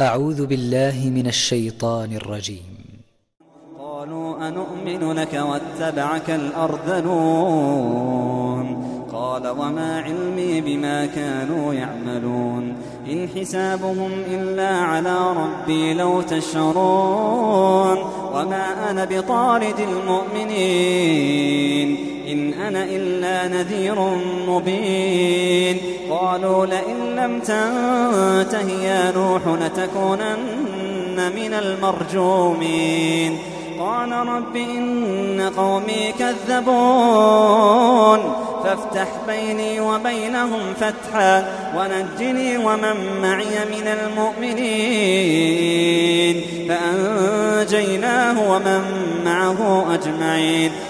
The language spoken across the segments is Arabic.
أعوذ بالله من الشيطان الرجيم. قالوا أنؤمن لك واتبعك الأرذلون؟ قال وما علمي بما كانوا يعملون. إن حسابهم إلا على ربي لو تشعرون. وما أنا بطارد المؤمنين. إن أنا إلا نذير مبين. قالوا لئن لم تنته يا نوح لتكونن من المرجومين. قال رب إن قومي كذبون. فافتح بيني وبينهم فتحا ونجني ومن معي من المؤمنين. فأنجيناه ومن معه أجمعين.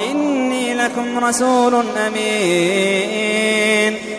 إني لكم رسول أمين.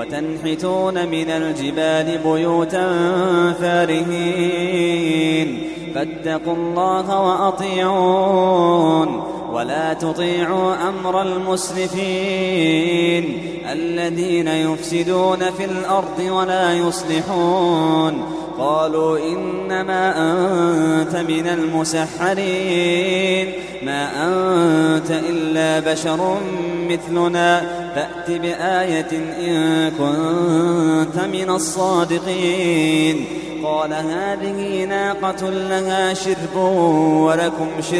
وتنحتون من الجبال بيوتا فارهين. فاتقوا الله وأطيعون. ولا تطيعوا أمر المسرفين الذين يفسدون في الأرض ولا يصلحون. قالوا إنما أنت من المسحرين. ما أنت إلا بشر مثلنا. فأت بآية إن كنت من الصادقين. قال هذه ناقة لها شرب ولكم شرب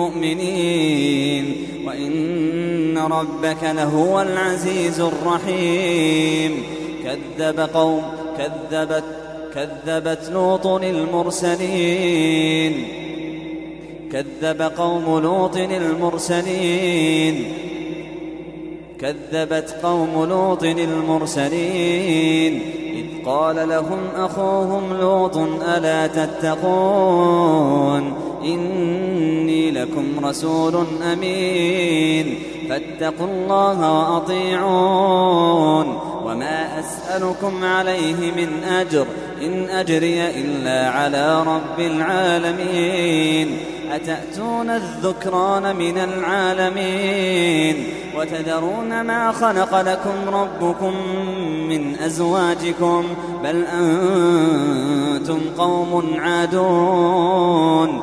مؤمنين وإن ربك لهو العزيز الرحيم كذب قوم كذبت كذبت لوط المرسلين كذب قوم لوط المرسلين كذبت قوم لوط المرسلين إذ قال لهم أخوهم لوط ألا تتقون إني لكم رسول أمين. فاتقوا الله وأطيعون. وما أسألكم عليه من أجر. إن أجري إلا على رب العالمين. أتأتون الذكران من العالمين؟ وتذرون ما خلق لكم ربكم من أزواجكم؟ بل أنتم قوم عادون.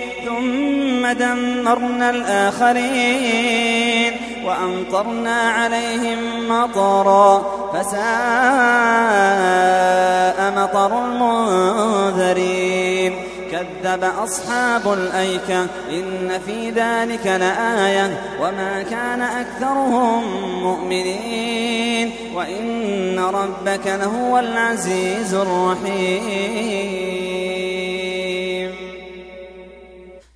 ثم دمرنا الآخرين وأمطرنا عليهم مطرا فساء مطر المنذرين. كذب أصحاب الأيكة إن في ذلك لآية وما كان أكثرهم مؤمنين. وإن ربك لهو العزيز الرحيم.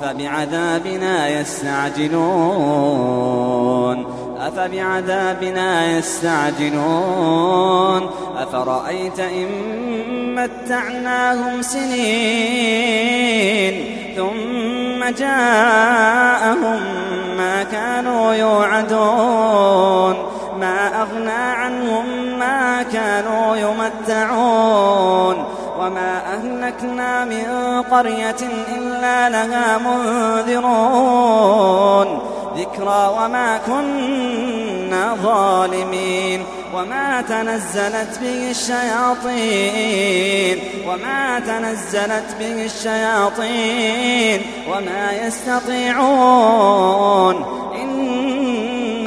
أفبعذابنا يستعجلون؟ أفبعذابنا يستعجلون؟ أفرأيت إن متعناهم سنين ثم جاءهم ما كانوا يوعدون؟ ما أغنى عنهم ما كانوا يمتعون؟ وما أهلكنا من قرية إلا لها منذرون. ذكرى وما كنا ظالمين. وما تنزلت به الشياطين. وما تنزلت به الشياطين. وما يستطيعون.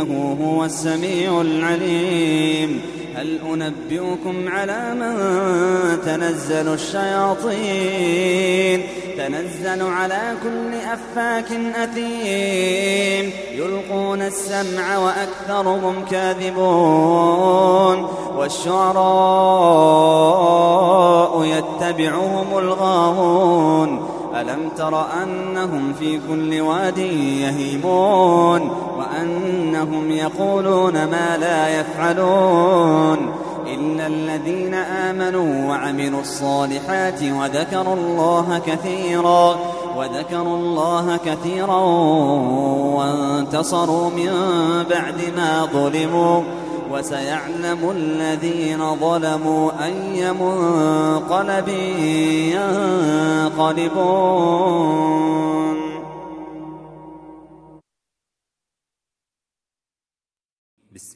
إنه هو السميع العليم. هل أنبئكم على من تنزل الشياطين؟ تنزل على كل أفاك أثيم. يلقون السمع وأكثرهم كاذبون. والشعراء يتبعهم الغاوون. ألم تر أنهم في كل واد يهيمون؟ وأنهم يقولون ما لا يفعلون إلا الذين آمنوا وعملوا الصالحات وذكروا الله كثيرا وذكروا الله كثيرا وانتصروا من بعد ما ظلموا وسيعلم الذين ظلموا أي منقلب ينقلبون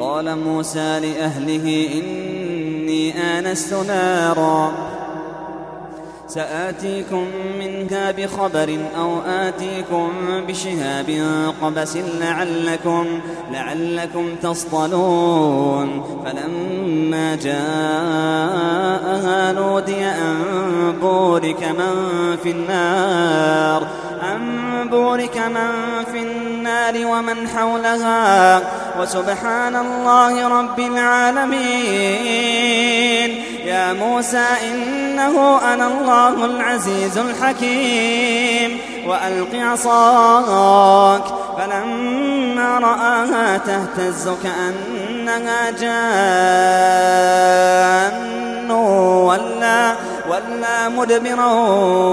قال موسى لأهله إني آنست نارا. سآتيكم منها بخبر أو آتيكم بشهاب قبس لعلكم لعلكم تصطلون. فلما جاءها نودي أن بورك من في النار. أن بورك من في النار ومن حولها. وسبحان الله رب العالمين. يا موسى إنه أنا الله العزيز الحكيم. وألق عصاك. فلما رآها تهتز كأنها جان. ولا ولا مدبرا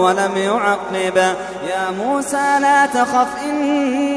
ولم يعقب. يا موسى لا تخف إني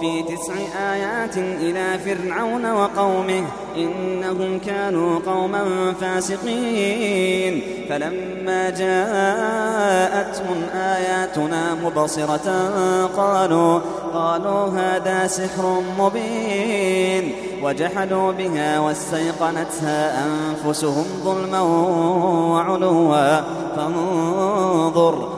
في تسع آيات إلى فرعون وقومه إنهم كانوا قوما فاسقين. فلما جاءتهم آياتنا مبصرة قالوا قالوا هذا سحر مبين. وجحدوا بها واستيقنتها أنفسهم ظلما وعلوا. فانظر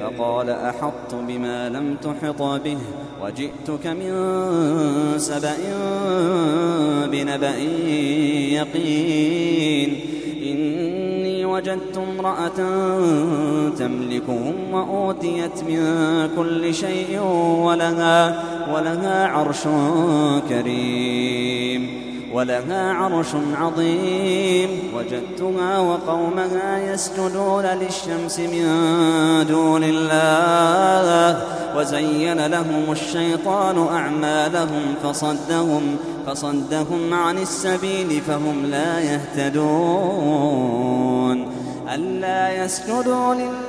فقال أحطت بما لم تحط به. وجئتك من سبأ بنبأ يقين. إني وجدت امرأة تملكهم وأوتيت من كل شيء ولها ولها عرش كريم. ولها عرش عظيم وجدتها وقومها يسجدون للشمس من دون الله. وزين لهم الشيطان أعمالهم فصدهم فصدهم عن السبيل فهم لا يهتدون. ألا يسجدوا لله.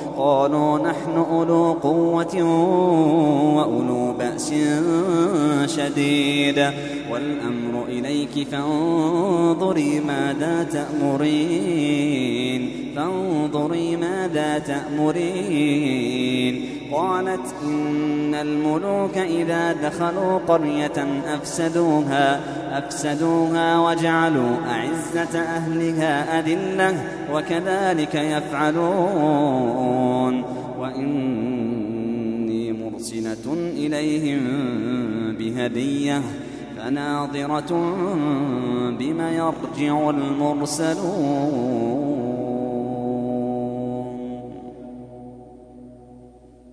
قالوا نحن أولو قوة وأولو بأس شديد. والأمر إليك فانظري ماذا تأمرين. فانظري ماذا تأمرين. قالت إن الملوك إذا دخلوا قرية أفسدوها أفسدوها وجعلوا أعزة أهلها أذلة وكذلك يفعلون. وإني مرسلة إليهم بهدية فناظرة بما يرجع المرسلون.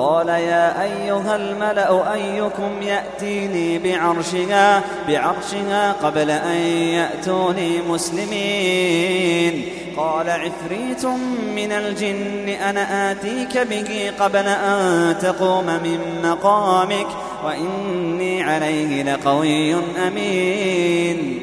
قال يا أيها الملأ أيكم يأتيني بعرشها بعرشها قبل أن يأتوني مسلمين. قال عفريت من الجن أنا آتيك به قبل أن تقوم من مقامك وإني عليه لقوي أمين.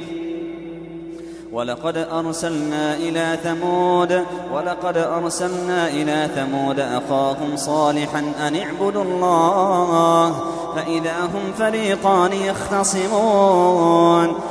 ولقد أرسلنا إلى ثمود ولقد أرسلنا إلى ثمود أخاهم صالحا أن اعبدوا الله فإذا هم فريقان يختصمون.